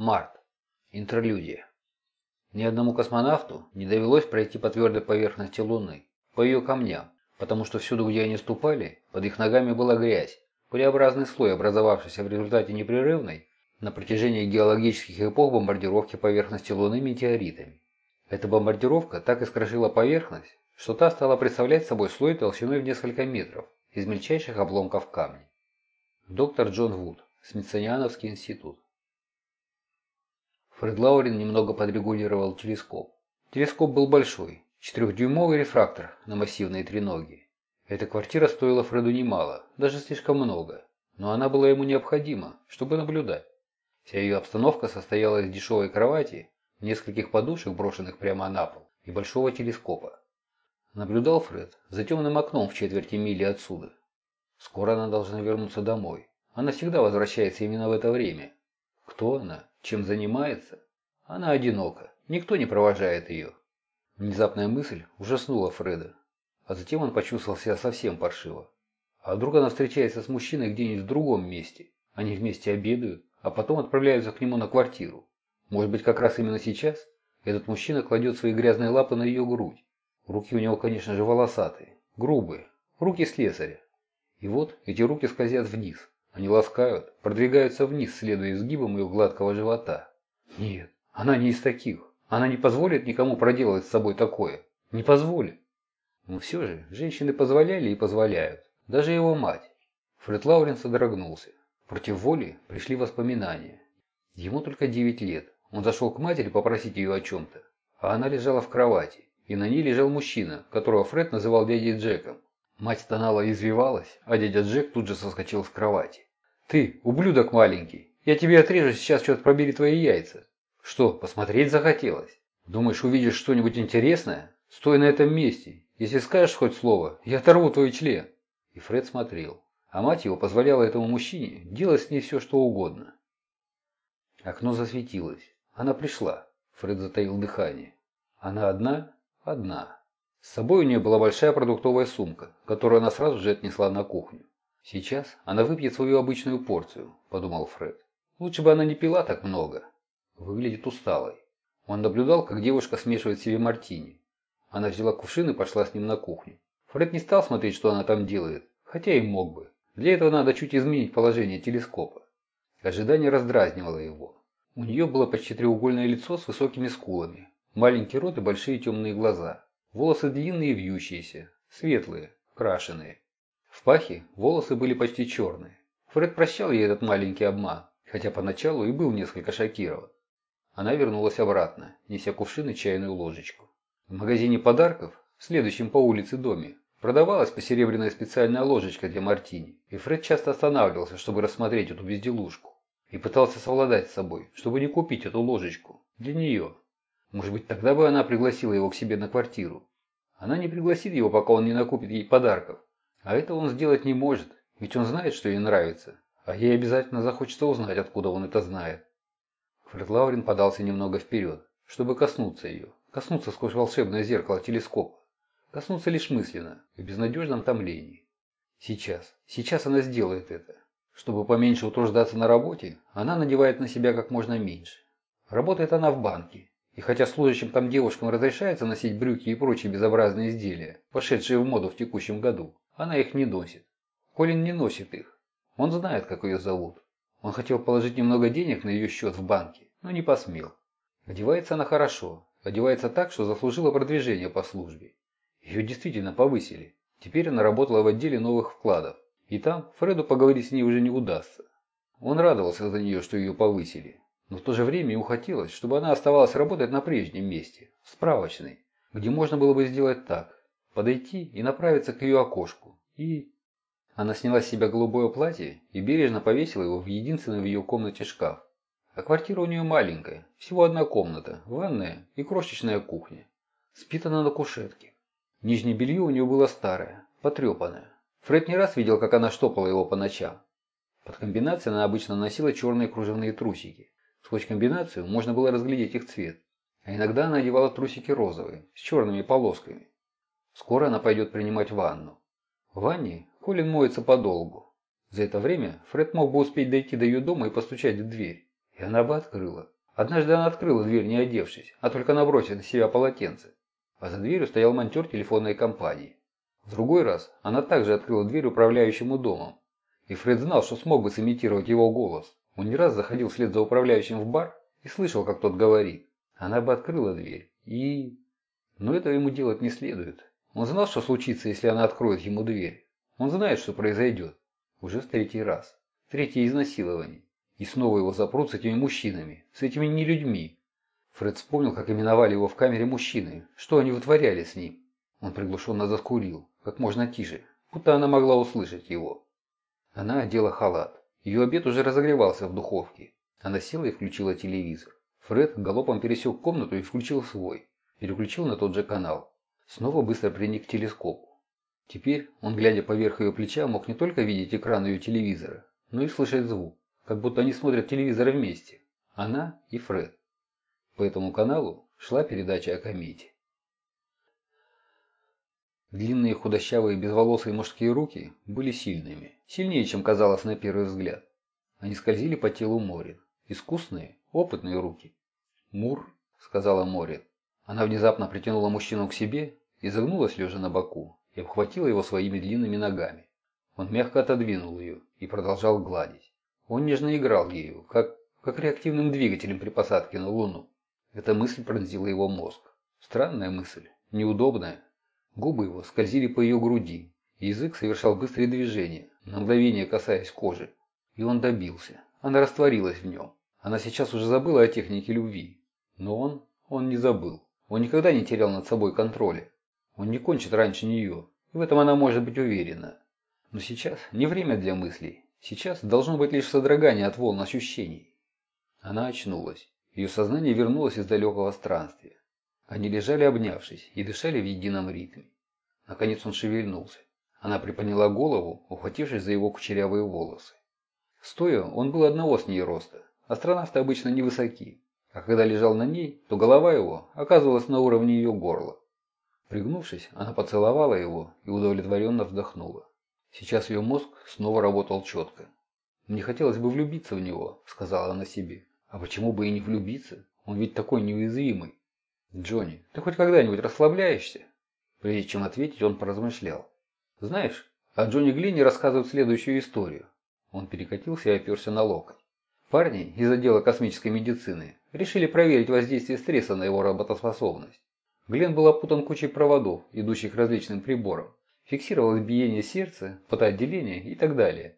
Март. Интерлюдия. Ни одному космонавту не довелось пройти по твердой поверхности Луны, по ее камням, потому что всюду, где они ступали, под их ногами была грязь, пылеобразный слой, образовавшийся в результате непрерывной на протяжении геологических эпох бомбардировки поверхности Луны метеоритами. Эта бомбардировка так искрошила поверхность, что та стала представлять собой слой толщиной в несколько метров из мельчайших обломков камня. Доктор Джон Вуд, Смитсониановский институт. Фред Лаурин немного подрегулировал телескоп. Телескоп был большой, четырехдюймовый рефрактор на массивные треноги. Эта квартира стоила Фреду немало, даже слишком много, но она была ему необходима, чтобы наблюдать. Вся ее обстановка состояла из дешевой кровати, нескольких подушек, брошенных прямо на пол, и большого телескопа. Наблюдал Фред за темным окном в четверти мили отсюда. Скоро она должна вернуться домой. Она всегда возвращается именно в это время. Кто она? Чем занимается? Она одинока, никто не провожает ее. Внезапная мысль ужаснула Фреда, а затем он почувствовал себя совсем паршиво. А вдруг она встречается с мужчиной где-нибудь в другом месте? Они вместе обедают, а потом отправляются к нему на квартиру. Может быть, как раз именно сейчас этот мужчина кладет свои грязные лапы на ее грудь. Руки у него, конечно же, волосатые, грубые, руки слесаря. И вот эти руки скользят вниз, они ласкают, продвигаются вниз, следуя изгибам ее гладкого живота. Нет, она не из таких. Она не позволит никому проделать с собой такое. Не позволит. Но все же, женщины позволяли и позволяют. Даже его мать. Фред Лаурен содрогнулся. Против воли пришли воспоминания. Ему только 9 лет. Он зашел к матери попросить ее о чем-то. А она лежала в кровати. И на ней лежал мужчина, которого Фред называл дядей Джеком. Мать стонала и извивалась, а дядя Джек тут же соскочил с кровати. «Ты, ублюдок маленький, я тебе отрежу сейчас, черт пробери твои яйца». «Что, посмотреть захотелось? Думаешь, увидишь что-нибудь интересное? Стой на этом месте. Если скажешь хоть слово, я оторву твой член». И Фред смотрел. А мать его позволяла этому мужчине делать с ней все, что угодно. Окно засветилось. Она пришла. Фред затаил дыхание. Она одна? Одна. С собой у нее была большая продуктовая сумка, которую она сразу же отнесла на кухню. «Сейчас она выпьет свою обычную порцию», – подумал Фред. «Лучше бы она не пила так много. Выглядит усталой». Он наблюдал, как девушка смешивает себе мартини. Она взяла кувшин и пошла с ним на кухню. Фред не стал смотреть, что она там делает, хотя и мог бы. Для этого надо чуть изменить положение телескопа. Ожидание раздразнивало его. У нее было почти треугольное лицо с высокими скулами, маленький рот и большие темные глаза. Волосы длинные и вьющиеся, светлые, крашеные. В пахе волосы были почти черные. Фред прощал ей этот маленький обман, хотя поначалу и был несколько шокирован. Она вернулась обратно, неся кувшин и чайную ложечку. В магазине подарков, следующем по улице доме, продавалась посеребряная специальная ложечка для мартини, и Фред часто останавливался, чтобы рассмотреть эту безделушку. И пытался совладать с собой, чтобы не купить эту ложечку. Для нее. Может быть, тогда бы она пригласила его к себе на квартиру. Она не пригласит его, пока он не накупит ей подарков. А это он сделать не может, ведь он знает, что ей нравится, а ей обязательно захочется узнать, откуда он это знает. Фред Лаурин подался немного вперед, чтобы коснуться ее, коснуться сквозь волшебное зеркало телескопа, коснуться лишь мысленно, в безнадежном томлении. Сейчас, сейчас она сделает это. Чтобы поменьше утруждаться на работе, она надевает на себя как можно меньше. Работает она в банке, и хотя служащим там девушкам разрешается носить брюки и прочие безобразные изделия, пошедшие в моду в текущем году, она их не носит. Колин не носит их. Он знает, как ее зовут. Он хотел положить немного денег на ее счет в банке, но не посмел. Одевается она хорошо. Одевается так, что заслужила продвижение по службе. Ее действительно повысили. Теперь она работала в отделе новых вкладов. И там Фреду поговорить с ней уже не удастся. Он радовался за нее, что ее повысили. Но в то же время ему хотелось, чтобы она оставалась работать на прежнем месте, в справочной, где можно было бы сделать так подойти и направиться к ее окошку. И... Она сняла с себя голубое платье и бережно повесила его в единственный в ее комнате шкаф. А квартира у нее маленькая, всего одна комната, ванная и крошечная кухня. Спит она на кушетке. Нижнее белье у нее было старое, потрепанное. Фред не раз видел, как она штопала его по ночам. Под комбинацией она обычно носила черные кружевные трусики. Сквозь комбинацию можно было разглядеть их цвет. А иногда она одевала трусики розовые, с черными полосками. Скоро она пойдет принимать ванну. В ванне Колин моется подолгу. За это время Фред мог бы успеть дойти до ее дома и постучать в дверь. И она бы открыла. Однажды она открыла дверь, не одевшись, а только набросив на себя полотенце. А за дверью стоял монтер телефонной компании. В другой раз она также открыла дверь управляющему домом. И Фред знал, что смог бы сымитировать его голос. Он не раз заходил вслед за управляющим в бар и слышал, как тот говорит. Она бы открыла дверь. И... Но этого ему делать не следует. Он знал, что случится, если она откроет ему дверь. Он знает, что произойдет. Уже в третий раз. Третье изнасилование. И снова его запрут с этими мужчинами, с этими нелюдьми. Фред вспомнил, как именовали его в камере мужчины, что они вытворяли с ним. Он приглушенно заскурил, как можно тише, будто она могла услышать его. Она одела халат. Ее обед уже разогревался в духовке. Она села и включила телевизор. Фред галопом пересек комнату и включил свой. Переключил на тот же канал. Снова быстро приник к телескопу. Теперь он, глядя поверх ее плеча, мог не только видеть экран ее телевизора, но и слышать звук как будто они смотрят телевизор вместе. Она и Фред. По этому каналу шла передача о комете. Длинные худощавые безволосые мужские руки были сильными, сильнее, чем казалось на первый взгляд. Они скользили по телу Морин. Искусные, опытные руки. «Мур», — сказала Морин. Она внезапно притянула мужчину к себе, изогнулась лежа на боку и обхватила его своими длинными ногами. Он мягко отодвинул ее и продолжал гладить. Он нежно играл ею, как, как реактивным двигателем при посадке на Луну. Эта мысль пронзила его мозг. Странная мысль, неудобная. Губы его скользили по ее груди. Язык совершал быстрые движения, на мгновение касаясь кожи. И он добился. Она растворилась в нем. Она сейчас уже забыла о технике любви. Но он, он не забыл. Он никогда не терял над собой контроля. Он не кончит раньше нее. И в этом она может быть уверена. Но сейчас не время для мыслей. Сейчас должно быть лишь содрогание от волн ощущений. Она очнулась. Ее сознание вернулось из далекого странствия. Они лежали обнявшись и дышали в едином ритме. Наконец он шевельнулся. Она приподняла голову, ухватившись за его кучерявые волосы. Стоя, он был одного с ней роста. Астронавты обычно невысоки. А когда лежал на ней, то голова его оказывалась на уровне ее горла. Пригнувшись, она поцеловала его и удовлетворенно вздохнула. Сейчас ее мозг снова работал четко. «Мне хотелось бы влюбиться в него», — сказала она себе. «А почему бы и не влюбиться? Он ведь такой неуязвимый». «Джонни, ты хоть когда-нибудь расслабляешься?» Прежде чем ответить, он поразмышлял. «Знаешь, о Джонни Глине рассказывают следующую историю». Он перекатился и оперся на локоть. Парни из отдела космической медицины решили проверить воздействие стресса на его работоспособность. Глен был опутан кучей проводов, идущих к различным приборам фиксировалось биение сердца, потоотделение и так далее.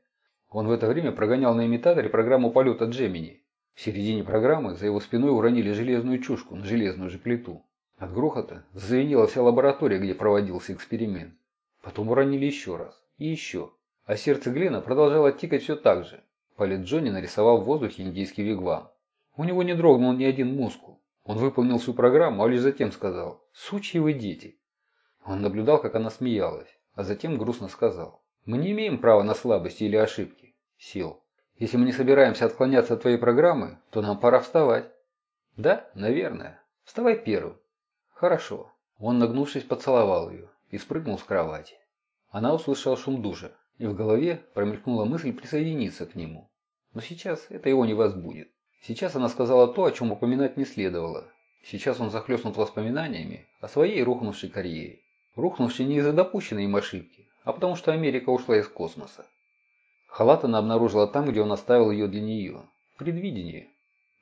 Он в это время прогонял на имитаторе программу полета Джемини. В середине программы за его спиной уронили железную чушку на железную же плиту. От грохота зазвенела вся лаборатория, где проводился эксперимент. Потом уронили еще раз. И еще. А сердце Глена продолжало тикать все так же. Палец Джонни нарисовал в воздухе индийский вигвам. У него не дрогнул ни один мускул. Он выполнил всю программу, а лишь затем сказал «Сучьи вы дети». Он наблюдал, как она смеялась а затем грустно сказал. «Мы не имеем права на слабости или ошибки. Сил. Если мы не собираемся отклоняться от твоей программы, то нам пора вставать». «Да, наверное. Вставай первым». «Хорошо». Он, нагнувшись, поцеловал ее и спрыгнул с кровати. Она услышала шум душа, и в голове промелькнула мысль присоединиться к нему. Но сейчас это его не возбудит. Сейчас она сказала то, о чем упоминать не следовало. Сейчас он захлестнут воспоминаниями о своей рухнувшей карьере рухнувший не из-за допущенной им ошибки, а потому что Америка ушла из космоса. Халат она обнаружила там, где он оставил ее для нее. Предвидение.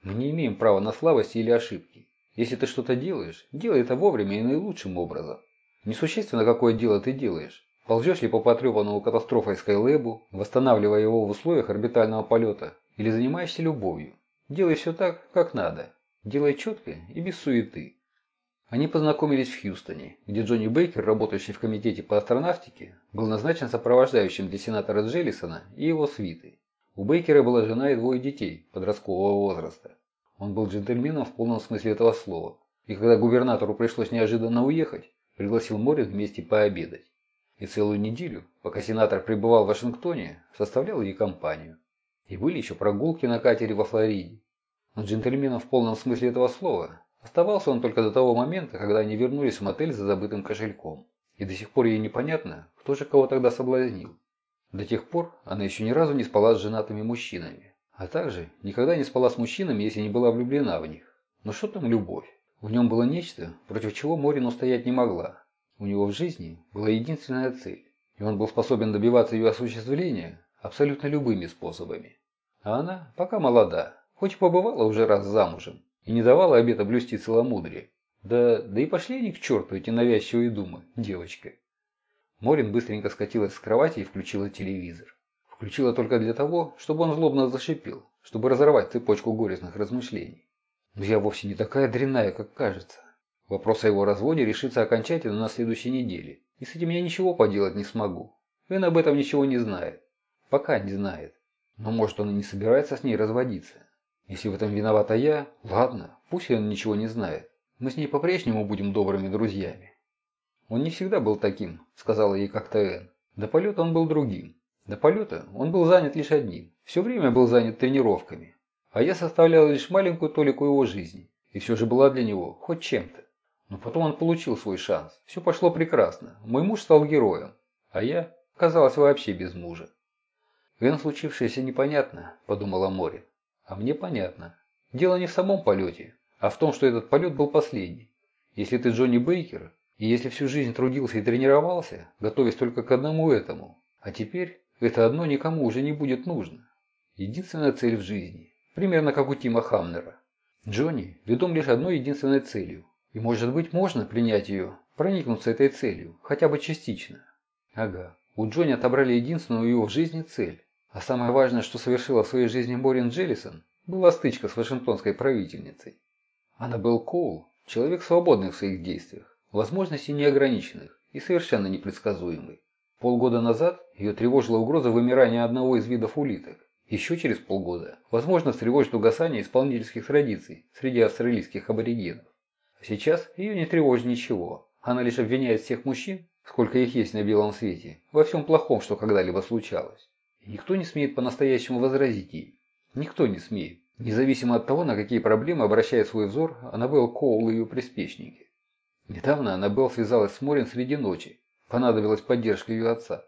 Мы не имеем права на слабости или ошибки. Если ты что-то делаешь, делай это вовремя и наилучшим образом. Несущественно, какое дело ты делаешь. Ползешь ли по потрепанному катастрофой Скайлэбу, восстанавливая его в условиях орбитального полета, или занимаешься любовью. Делай все так, как надо. Делай четко и без суеты. Они познакомились в Хьюстоне, где Джонни Бейкер, работающий в комитете по астронавтике, был назначен сопровождающим для сенатора Джеллисона и его свиты. У Бейкера была жена и двое детей подросткового возраста. Он был джентльменом в полном смысле этого слова. И когда губернатору пришлось неожиданно уехать, пригласил Морин вместе пообедать. И целую неделю, пока сенатор пребывал в Вашингтоне, составлял ей компанию. И были еще прогулки на катере во Флориде. Но джентльменом в полном смысле этого слова Оставался он только до того момента, когда они вернулись в мотель за забытым кошельком. И до сих пор ей непонятно, кто же кого тогда соблазнил. До тех пор она еще ни разу не спала с женатыми мужчинами. А также никогда не спала с мужчинами, если не была влюблена в них. Но что там любовь? В нем было нечто, против чего Морин устоять не могла. У него в жизни была единственная цель, и он был способен добиваться ее осуществления абсолютно любыми способами. А она пока молода, хоть побывала уже раз замужем, и не давала обета блюсти целомудрие. Да, да и пошли они к черту, эти навязчивые думы, девочка. Морин быстренько скатилась с кровати и включила телевизор. Включила только для того, чтобы он злобно зашипел, чтобы разорвать цепочку горестных размышлений. Но я вовсе не такая дрянная, как кажется. Вопрос о его разводе решится окончательно на следующей неделе, и с этим я ничего поделать не смогу. Эн об этом ничего не знает. Пока не знает. Но может он и не собирается с ней разводиться. Если в этом виновата я, ладно, пусть он ничего не знает. Мы с ней по-прежнему будем добрыми друзьями. Он не всегда был таким, сказала ей как-то Эн. До полета он был другим. До полета он был занят лишь одним. Все время был занят тренировками. А я составляла лишь маленькую толику его жизни. И все же была для него хоть чем-то. Но потом он получил свой шанс. Все пошло прекрасно. Мой муж стал героем. А я оказалась вообще без мужа. Эн случившееся непонятно, подумала Мори. А мне понятно. Дело не в самом полете, а в том, что этот полет был последний. Если ты Джонни Бейкер, и если всю жизнь трудился и тренировался, готовясь только к одному этому, а теперь это одно никому уже не будет нужно. Единственная цель в жизни Примерно как у Тима Хамнера. Джонни ведом лишь одной единственной целью. И может быть можно принять ее, проникнуться этой целью, хотя бы частично. Ага, у Джонни отобрали единственную его в жизни цель. А самое важное, что совершила в своей жизни Морин Джеллисон, была стычка с вашингтонской правительницей. Аннабелл Коул – человек свободный в своих действиях, возможностей неограниченных и совершенно непредсказуемый. Полгода назад ее тревожила угроза вымирания одного из видов улиток. Еще через полгода, возможно, встревожит угасание исполнительских традиций среди австралийских аборигенов. А сейчас ее не тревожит ничего. Она лишь обвиняет всех мужчин, сколько их есть на белом свете, во всем плохом, что когда-либо случалось. Никто не смеет по-настоящему возразить ей. Никто не смеет, независимо от того, на какие проблемы обращает свой взор Аннабелл Коул и ее приспешники. Недавно Аннабелл связалась с Морин среди ночи. Понадобилась поддержка ее отца.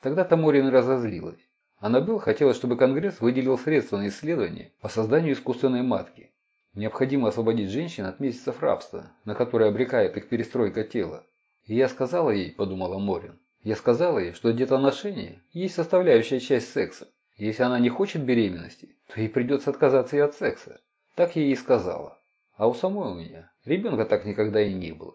Тогда-то Морин разозлилась. Аннабелл хотела, чтобы Конгресс выделил средства на исследование по созданию искусственной матки. Необходимо освободить женщин от месяцев рабства, на которые обрекает их перестройка тела. И я сказала ей, подумала Морин, я сказала ей, что детоношение есть составляющая часть секса. Если она не хочет беременности, то ей придется отказаться и от секса. Так я ей сказала. А у самой у меня ребенка так никогда и не было.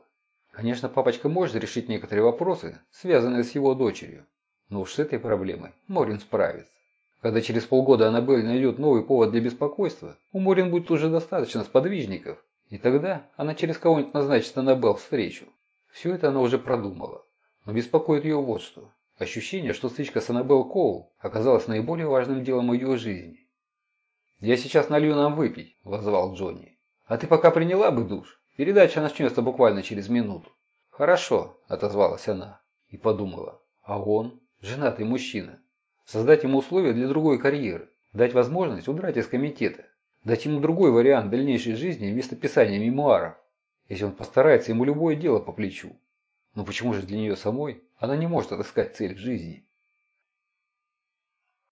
Конечно, папочка может решить некоторые вопросы, связанные с его дочерью. Но уж с этой проблемой Морин справится. Когда через полгода Аннабель найдет новый повод для беспокойства, у Морин будет уже достаточно сподвижников, и тогда она через кого-нибудь назначит Аннабелл встречу. Все это она уже продумала. Но беспокоит ее вот что. Ощущение, что стычка с Аннабелл Коул оказалась наиболее важным делом ее жизни. «Я сейчас налью нам выпить», – возвал Джонни. «А ты пока приняла бы душ? Передача начнется буквально через минуту». «Хорошо», – отозвалась она и подумала. «А он?» женатый мужчина. Создать ему условия для другой карьеры. Дать возможность удрать из комитета. Дать ему другой вариант дальнейшей жизни вместо писания мемуаров. Если он постарается, ему любое дело по плечу. Но почему же для нее самой она не может отыскать цель в жизни?